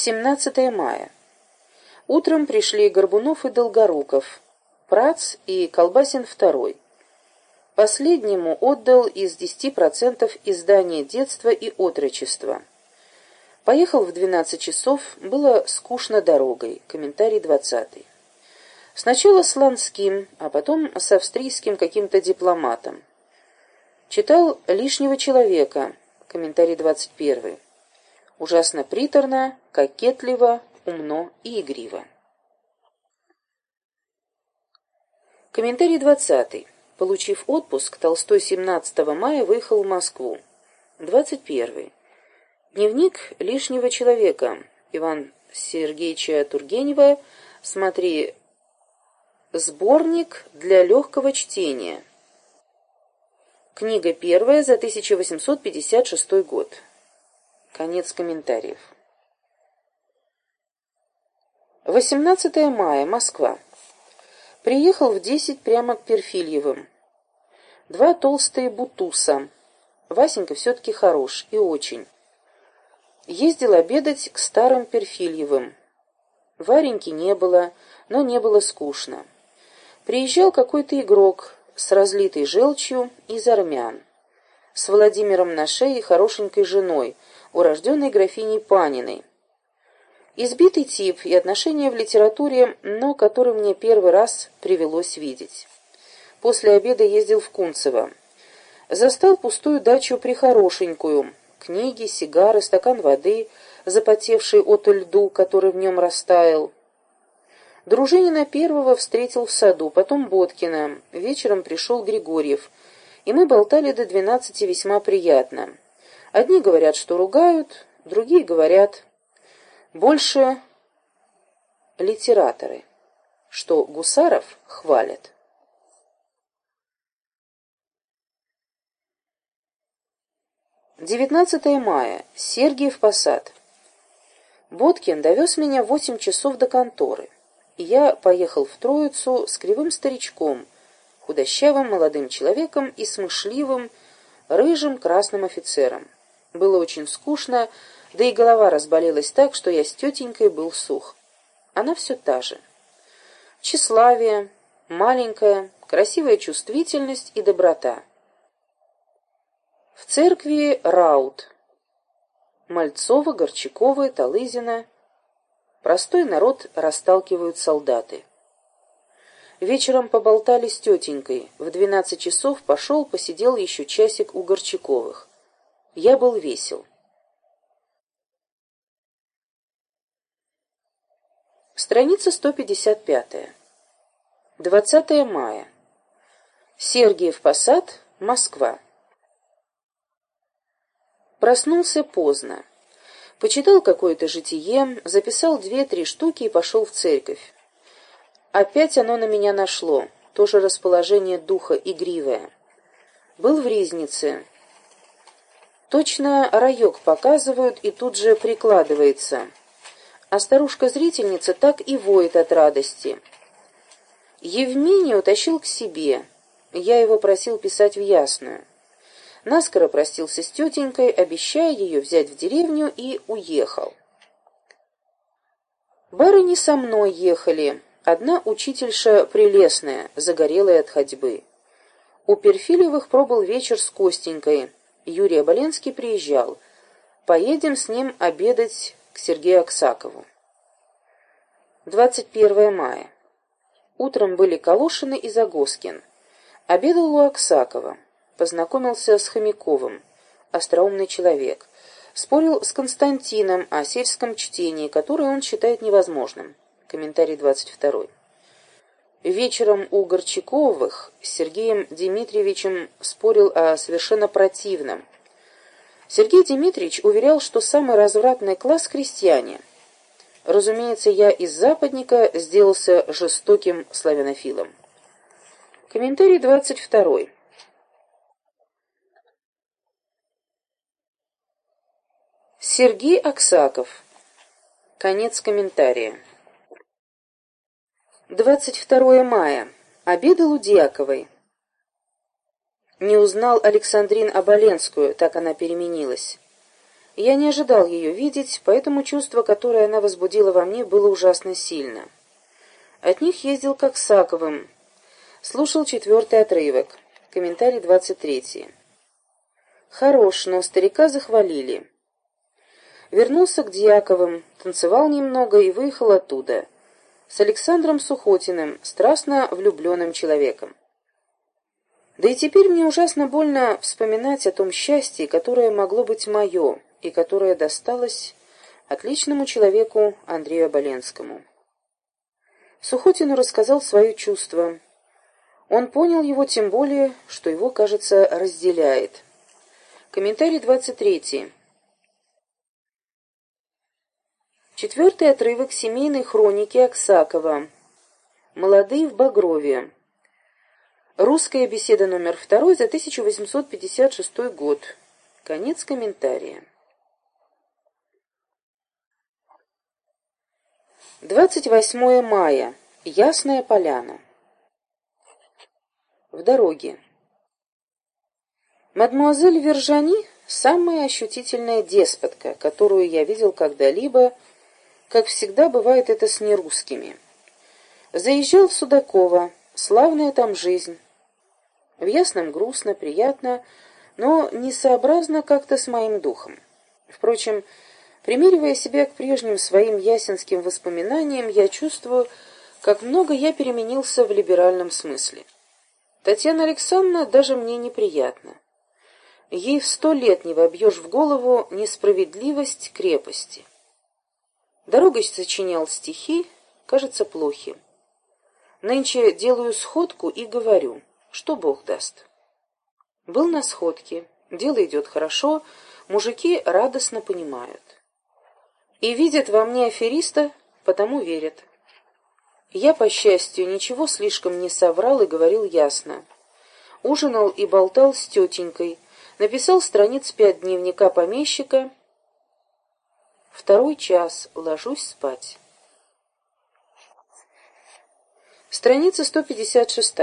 17 мая. Утром пришли Горбунов и Долгоруков, Прац и Колбасин второй. Последнему отдал из 10% издание «Детство и отрочество». Поехал в 12 часов, было скучно дорогой. Комментарий 20. Сначала с Ланским, а потом с австрийским каким-то дипломатом. Читал «Лишнего человека». Комментарий 21. Ужасно приторно, кокетливо, умно и игриво. Комментарий 20. Получив отпуск, Толстой 17 мая выехал в Москву. 21. Дневник лишнего человека. Иван Сергеевича Тургенева. Смотри, сборник для легкого чтения. Книга первая за 1856 год. Конец комментариев. 18 мая. Москва. Приехал в десять прямо к Перфильевым. Два толстые бутуса. Васенька все-таки хорош и очень. Ездил обедать к старым Перфильевым. Вареньки не было, но не было скучно. Приезжал какой-то игрок с разлитой желчью из армян, с Владимиром на шее и хорошенькой женой, урожденной графиней Паниной. Избитый тип и отношения в литературе, но который мне первый раз привелось видеть. После обеда ездил в Кунцево. Застал пустую дачу прихорошенькую. Книги, сигары, стакан воды, запотевший от льду, который в нем растаял. Дружинина первого встретил в саду, потом Боткина. Вечером пришел Григорьев, и мы болтали до двенадцати весьма приятно. Одни говорят, что ругают, другие говорят больше литераторы, что Гусаров хвалят. Девятнадцатое мая. Сергиев Посад. Боткин довез меня в восемь часов до конторы, и я поехал в Троицу с кривым старичком, худощавым молодым человеком и смышливым, рыжим красным офицером. Было очень скучно, да и голова разболелась так, что я с тетенькой был сух. Она все та же. Тщеславие, маленькая, красивая чувствительность и доброта. В церкви Раут. Мальцова, Горчакова, Талызина. Простой народ расталкивают солдаты. Вечером поболтали с тетенькой. В двенадцать часов пошел, посидел еще часик у Горчаковых. Я был весел. Страница 155. 20 мая. Сергиев Посад, Москва. Проснулся поздно. Почитал какое-то житие, записал две-три штуки и пошел в церковь. Опять оно на меня нашло, тоже расположение духа игривое. Был в Ризнице. Точно райок показывают и тут же прикладывается а старушка-зрительница так и воет от радости. Евмений утащил к себе. Я его просил писать в Ясную. Наскоро простился с тетенькой, обещая ее взять в деревню, и уехал. Барыни со мной ехали. Одна учительша прелестная, загорелая от ходьбы. У Перфилевых пробыл вечер с Костенькой. Юрий Оболенский приезжал. Поедем с ним обедать к Сергею Аксакову. 21 мая. Утром были Калушины и Загоскин. Обедал у Аксакова. Познакомился с Хомяковым. Остроумный человек. Спорил с Константином о сельском чтении, которое он считает невозможным. Комментарий 22. Вечером у Горчаковых с Сергеем Дмитриевичем спорил о совершенно противном – Сергей Дмитриевич уверял, что самый развратный класс – крестьяне. Разумеется, я из западника сделался жестоким славянофилом. Комментарий 22. Сергей Аксаков. Конец комментария. 22 мая. Обедал у Дьяковой. Не узнал Александрин Оболенскую, так она переменилась. Я не ожидал ее видеть, поэтому чувство, которое она возбудила во мне, было ужасно сильно. От них ездил к Аксаковым. Слушал четвертый отрывок. Комментарий двадцать третий. Хорош, но старика захвалили. Вернулся к Дьяковым, танцевал немного и выехал оттуда. С Александром Сухотиным, страстно влюбленным человеком. Да и теперь мне ужасно больно вспоминать о том счастье, которое могло быть мое, и которое досталось отличному человеку Андрею Оболенскому. Сухотину рассказал свое чувство. Он понял его тем более, что его, кажется, разделяет. Комментарий 23. Четвертый отрывок семейной хроники Аксакова. «Молодые в Багрове». Русская беседа номер второй за 1856 год. Конец комментария. 28 мая. Ясная поляна. В дороге. Мадмуазель Вержани — самая ощутительная деспотка, которую я видел когда-либо, как всегда бывает это с нерусскими. Заезжал в Судаково, славная там жизнь. В Ясном грустно, приятно, но несообразно как-то с моим духом. Впрочем, примеривая себя к прежним своим ясенским воспоминаниям, я чувствую, как много я переменился в либеральном смысле. Татьяна Александровна даже мне неприятна. Ей в сто лет не вобьешь в голову несправедливость крепости. Дорогоч сочинял стихи, кажется, плохи. Нынче делаю сходку и говорю, что Бог даст. Был на сходке, дело идет хорошо, мужики радостно понимают. И видят во мне афериста, потому верят. Я, по счастью, ничего слишком не соврал и говорил ясно. Ужинал и болтал с тетенькой, написал страниц пять дневника помещика. Второй час, ложусь спать. Страница 156.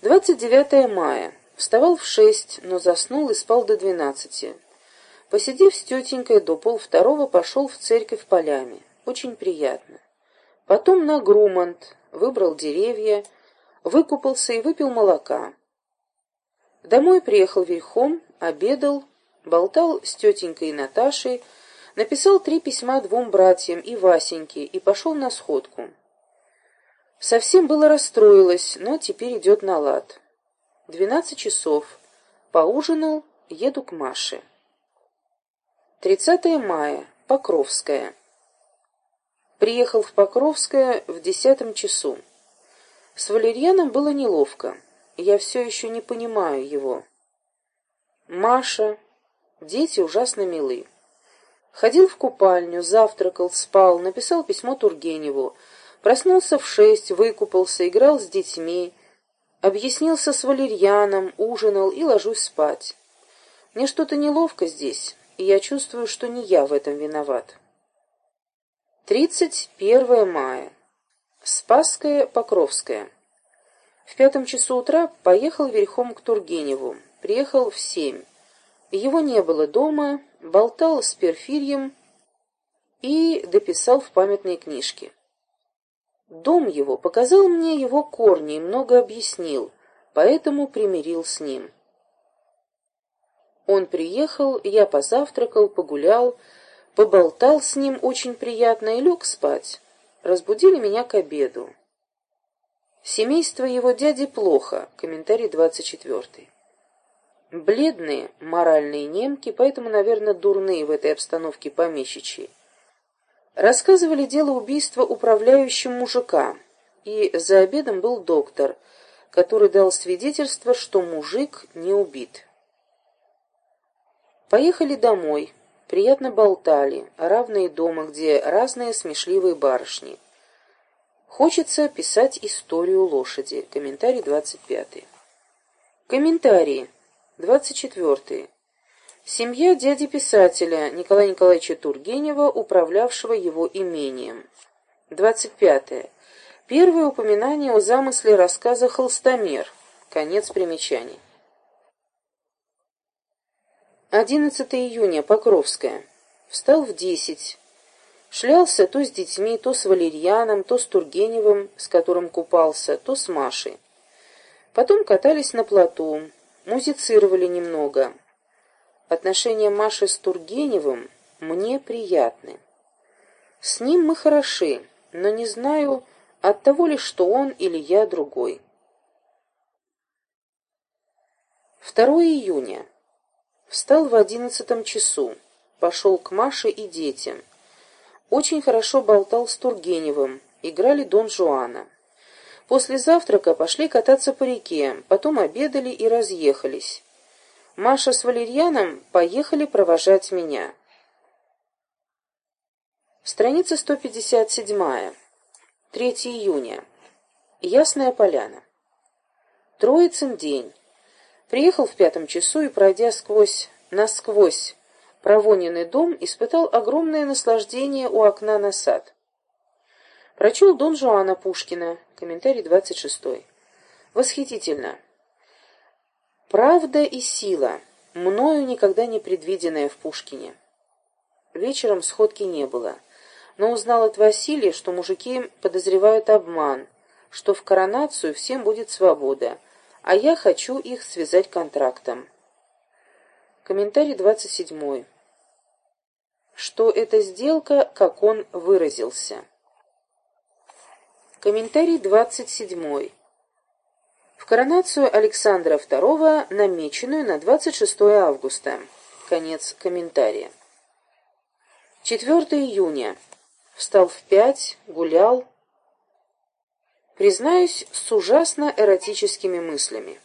29 мая. Вставал в шесть, но заснул и спал до двенадцати. Посидев с тетенькой до полвторого, пошел в церковь полями. Очень приятно. Потом на Грумант, выбрал деревья, выкупался и выпил молока. Домой приехал верхом, обедал, болтал с тетенькой и Наташей, написал три письма двум братьям и Васеньке и пошел на сходку. Совсем было расстроилась, но теперь идет на лад. Двенадцать часов. Поужинал, еду к Маше. 30 мая. Покровская. Приехал в Покровское в десятом часу. С Валерьяном было неловко. Я все еще не понимаю его. Маша. Дети ужасно милы. Ходил в купальню, завтракал, спал, написал письмо Тургеневу. Проснулся в шесть, выкупался, играл с детьми, объяснился с Валерьяном, ужинал и ложусь спать. Мне что-то неловко здесь, и я чувствую, что не я в этом виноват. 31 мая. Спасская, Покровская. В пятом часу утра поехал верхом к Тургеневу. Приехал в семь. Его не было дома, болтал с Перфирьем и дописал в памятной книжке. Дом его показал мне его корни и много объяснил, поэтому примирил с ним. Он приехал, я позавтракал, погулял, поболтал с ним очень приятно и лег спать. Разбудили меня к обеду. Семейство его дяди плохо. Комментарий двадцать четвертый. Бледные, моральные немки, поэтому, наверное, дурные в этой обстановке помещичьи. Рассказывали дело убийства управляющим мужика, и за обедом был доктор, который дал свидетельство, что мужик не убит. Поехали домой, приятно болтали, равные дома, где разные смешливые барышни. Хочется писать историю лошади. Комментарий 25. Комментарии. 24. Семья дяди-писателя Николая Николаевича Тургенева, управлявшего его имением. 25. Первое упоминание о замысле рассказа «Холстомер». Конец примечаний. 11 июня, Покровская. Встал в десять. Шлялся то с детьми, то с Валерьяном, то с Тургеневым, с которым купался, то с Машей. Потом катались на плоту, музицировали немного. Отношения Маши с Тургеневым мне приятны. С ним мы хороши, но не знаю, от того ли, что он или я другой. 2 июня. Встал в одиннадцатом часу, пошел к Маше и детям. Очень хорошо болтал с Тургеневым, играли Дон Жуана. После завтрака пошли кататься по реке, потом обедали и разъехались. Маша с Валерьяном поехали провожать меня. Страница 157. 3 июня. Ясная поляна. Троицын день. Приехал в пятом часу и, пройдя сквозь, насквозь провоненный дом, испытал огромное наслаждение у окна на сад. Прочел Дон Жуана Пушкина, комментарий 26. Восхитительно. Правда и сила, мною никогда не предвиденная в Пушкине. Вечером сходки не было, но узнал от Василия, что мужики подозревают обман, что в коронацию всем будет свобода — а я хочу их связать контрактом. Комментарий 27. Что эта сделка, как он выразился. Комментарий 27. В коронацию Александра II, намеченную на 26 августа. Конец комментария. 4 июня. Встал в пять, гулял, Признаюсь, с ужасно эротическими мыслями.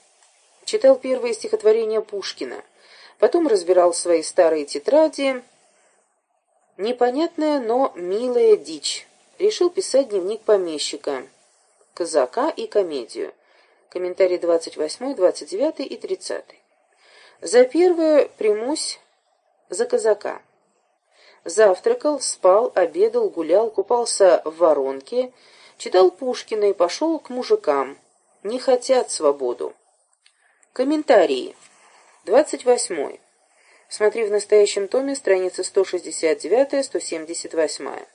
Читал первые стихотворения Пушкина, потом разбирал свои старые тетради. Непонятная, но милая дичь. Решил писать дневник помещика, казака и комедию. Комментарии 28, 29 и 30. За первое примусь за казака. Завтракал, спал, обедал, гулял, купался в воронке Читал Пушкина и пошел к мужикам. Не хотят свободу. Комментарии. 28. Смотри в настоящем томе, страница 169-178.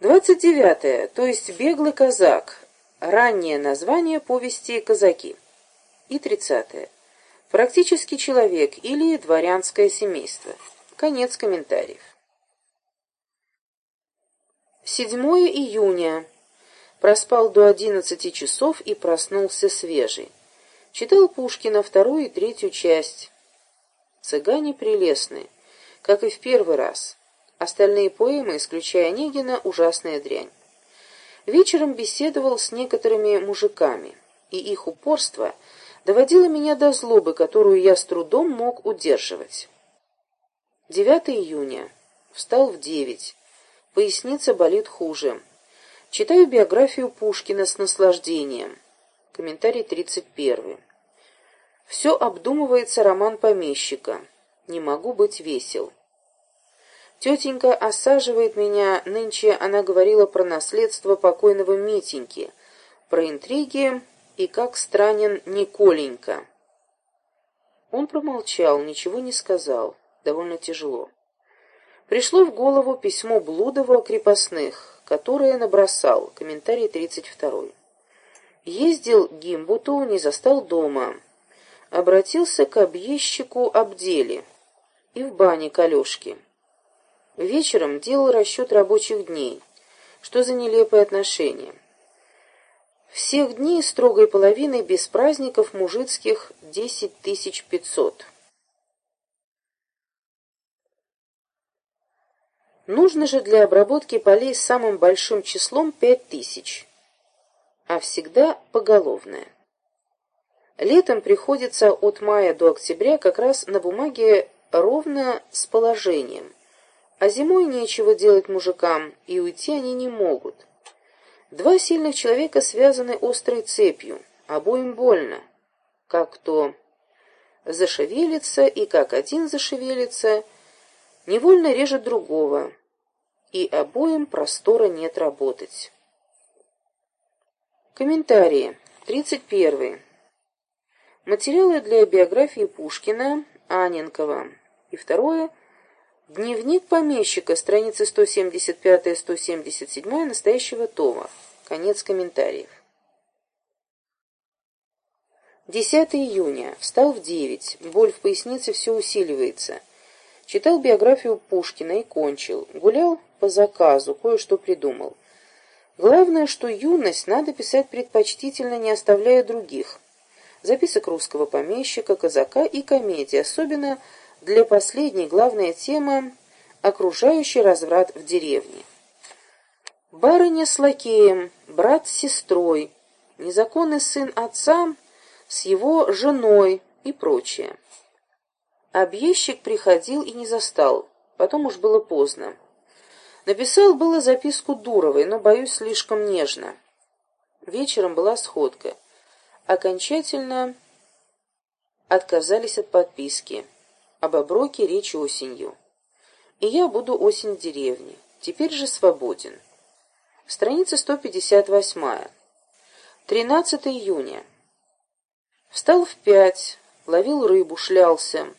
29. То есть «Беглый казак». Раннее название повести «Казаки». И 30. Практически человек или дворянское семейство. Конец комментариев. 7 июня. Проспал до одиннадцати часов и проснулся свежий. Читал Пушкина вторую и третью часть. Цыгане прелестные, как и в первый раз. Остальные поэмы, исключая Онегина, ужасная дрянь. Вечером беседовал с некоторыми мужиками, и их упорство доводило меня до злобы, которую я с трудом мог удерживать. 9 июня. Встал в девять. Поясница болит хуже. Читаю биографию Пушкина с наслаждением. Комментарий 31. Все обдумывается роман помещика. Не могу быть весел. Тетенька осаживает меня, нынче она говорила про наследство покойного Митеньки, про интриги и как странен Николенька. Он промолчал, ничего не сказал, довольно тяжело. Пришло в голову письмо Блудова о крепостных, которое набросал, комментарий 32. Ездил к Гимбуту, не застал дома. Обратился к объездчику Абдели и в бане к Алешке. Вечером делал расчет рабочих дней. Что за нелепые отношения? Всех дней строгой половиной без праздников мужицких десять тысяч пятьсот. Нужно же для обработки полей самым большим числом пять тысяч, а всегда поголовное. Летом приходится от мая до октября как раз на бумаге ровно с положением, а зимой нечего делать мужикам, и уйти они не могут. Два сильных человека связаны острой цепью, обоим больно, как кто зашевелится, и как один зашевелится – невольно режет другого, и обоим простора нет работать. Комментарии. 31. Материалы для биографии Пушкина Аненкова. И второе – дневник помещика, страницы 175-177 настоящего тома. Конец комментариев. 10 июня. Встал в 9. Боль в пояснице все усиливается. Читал биографию Пушкина и кончил. Гулял по заказу, кое-что придумал. Главное, что юность надо писать предпочтительно, не оставляя других. Записок русского помещика, казака и комедии. Особенно для последней главная тема – окружающий разврат в деревне. Барыня с лакеем, брат с сестрой, незаконный сын отца – с его женой и прочее. Объездчик приходил и не застал, потом уж было поздно. Написал было записку Дуровой, но, боюсь, слишком нежно. Вечером была сходка. Окончательно отказались от подписки. Об оброке речь осенью. И я буду осень в деревне. Теперь же свободен. Страница 158. 13 июня. Встал в пять, ловил рыбу, шлялся.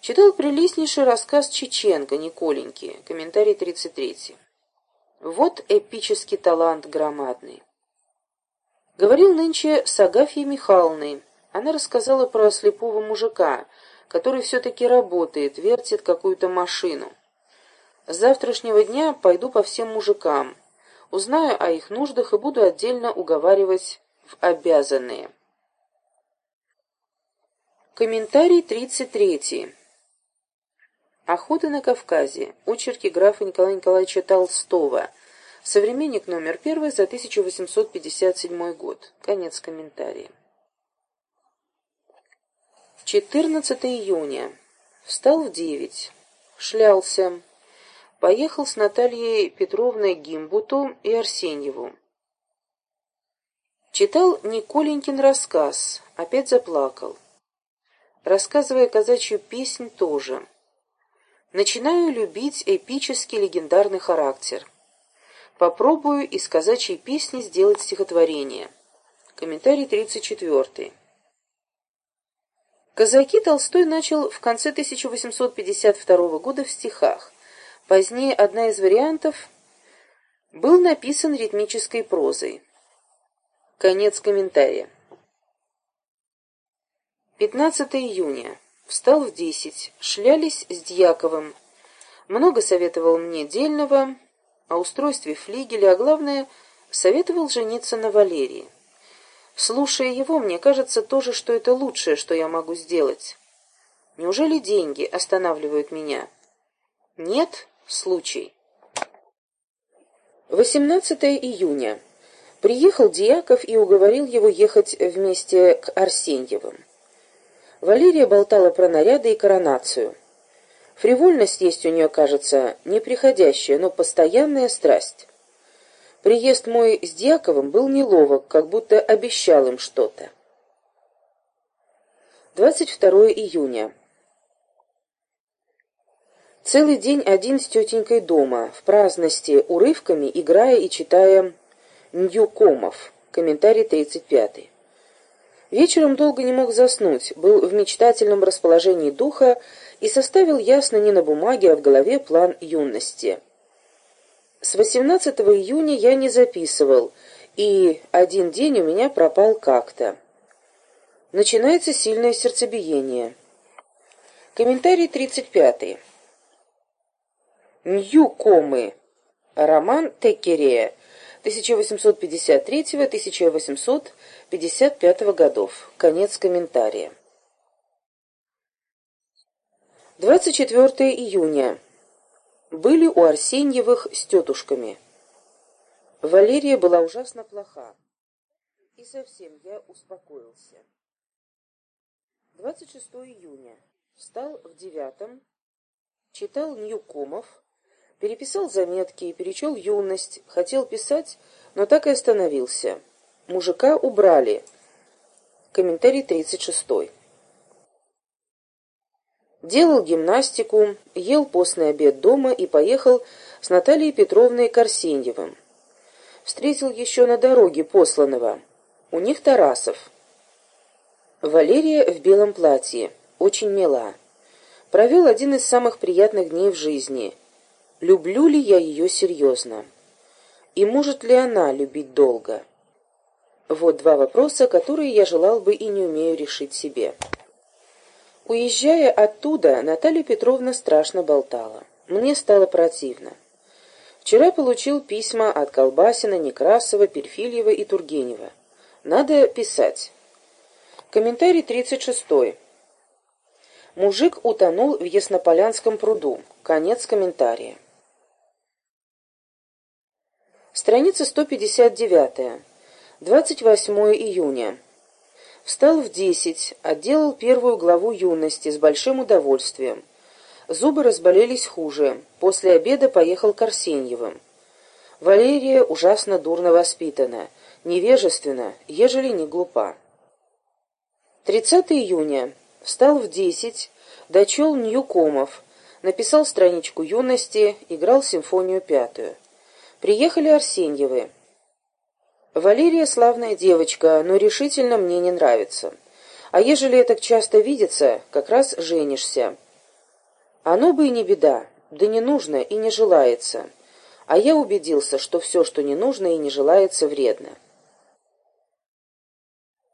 Читал прелестнейший рассказ Чеченко Николеньки, комментарий 33. Вот эпический талант громадный. Говорил нынче с Агафьей Михайловной. Она рассказала про слепого мужика, который все-таки работает, вертит какую-то машину. С завтрашнего дня пойду по всем мужикам, узнаю о их нуждах и буду отдельно уговаривать в обязанные. Комментарий 33. Охота на Кавказе. Очерки графа Николая Николаевича Толстого. Современник номер первый за 1857 год. Конец комментария. 14 июня. Встал в девять. Шлялся. Поехал с Натальей Петровной Гимбуту и Арсеньеву. Читал Николенькин рассказ. Опять заплакал рассказывая казачью песнь тоже. Начинаю любить эпический легендарный характер. Попробую из казачьей песни сделать стихотворение. Комментарий 34. Казаки Толстой начал в конце 1852 года в стихах. Позднее одна из вариантов был написан ритмической прозой. Конец комментария. 15 июня. Встал в десять. Шлялись с Дьяковым. Много советовал мне дельного о устройстве флигеля, а главное, советовал жениться на Валерии. Слушая его, мне кажется тоже, что это лучшее, что я могу сделать. Неужели деньги останавливают меня? Нет, случай. 18 июня. Приехал Дьяков и уговорил его ехать вместе к Арсеньевым. Валерия болтала про наряды и коронацию. Фривольность есть у нее, кажется, неприходящая, но постоянная страсть. Приезд мой с Дьяковым был неловок, как будто обещал им что-то. 22 июня. Целый день один с тетенькой дома, в праздности, урывками, играя и читая Ньюкомов. Комментарий 35. Вечером долго не мог заснуть, был в мечтательном расположении духа и составил ясно не на бумаге, а в голове план юности. С 18 июня я не записывал, и один день у меня пропал как-то. Начинается сильное сердцебиение. Комментарий 35. Ньюкомы. Роман Теккерея. 1853-1855 годов. Конец комментария. 24 июня. Были у Арсеньевых с тетушками. Валерия была ужасно плоха. И совсем я успокоился. 26 июня. Встал в девятом, читал Ньюкомов, Переписал заметки, и перечел юность, хотел писать, но так и остановился. Мужика убрали. Комментарий 36. Делал гимнастику, ел постный обед дома и поехал с Натальей Петровной Корсеньевым. Встретил еще на дороге посланного. У них Тарасов. Валерия в белом платье. очень мила. Провел один из самых приятных дней в жизни. Люблю ли я ее серьезно? И может ли она любить долго? Вот два вопроса, которые я желал бы и не умею решить себе. Уезжая оттуда, Наталья Петровна страшно болтала. Мне стало противно. Вчера получил письма от Колбасина, Некрасова, Перфильева и Тургенева. Надо писать. Комментарий 36. Мужик утонул в Яснополянском пруду. Конец комментария. Страница 159. 28 июня. Встал в десять, отделал первую главу юности с большим удовольствием. Зубы разболелись хуже. После обеда поехал к Арсеньевым. Валерия ужасно дурно воспитана, невежественна, ежели не глупа. 30 июня. Встал в десять, дочел Ньюкомов, написал страничку юности, играл симфонию пятую. Приехали Арсеньевы. Валерия славная девочка, но решительно мне не нравится. А ежели это часто видится, как раз женишься. Оно бы и не беда, да не нужно и не желается. А я убедился, что все, что не нужно и не желается, вредно.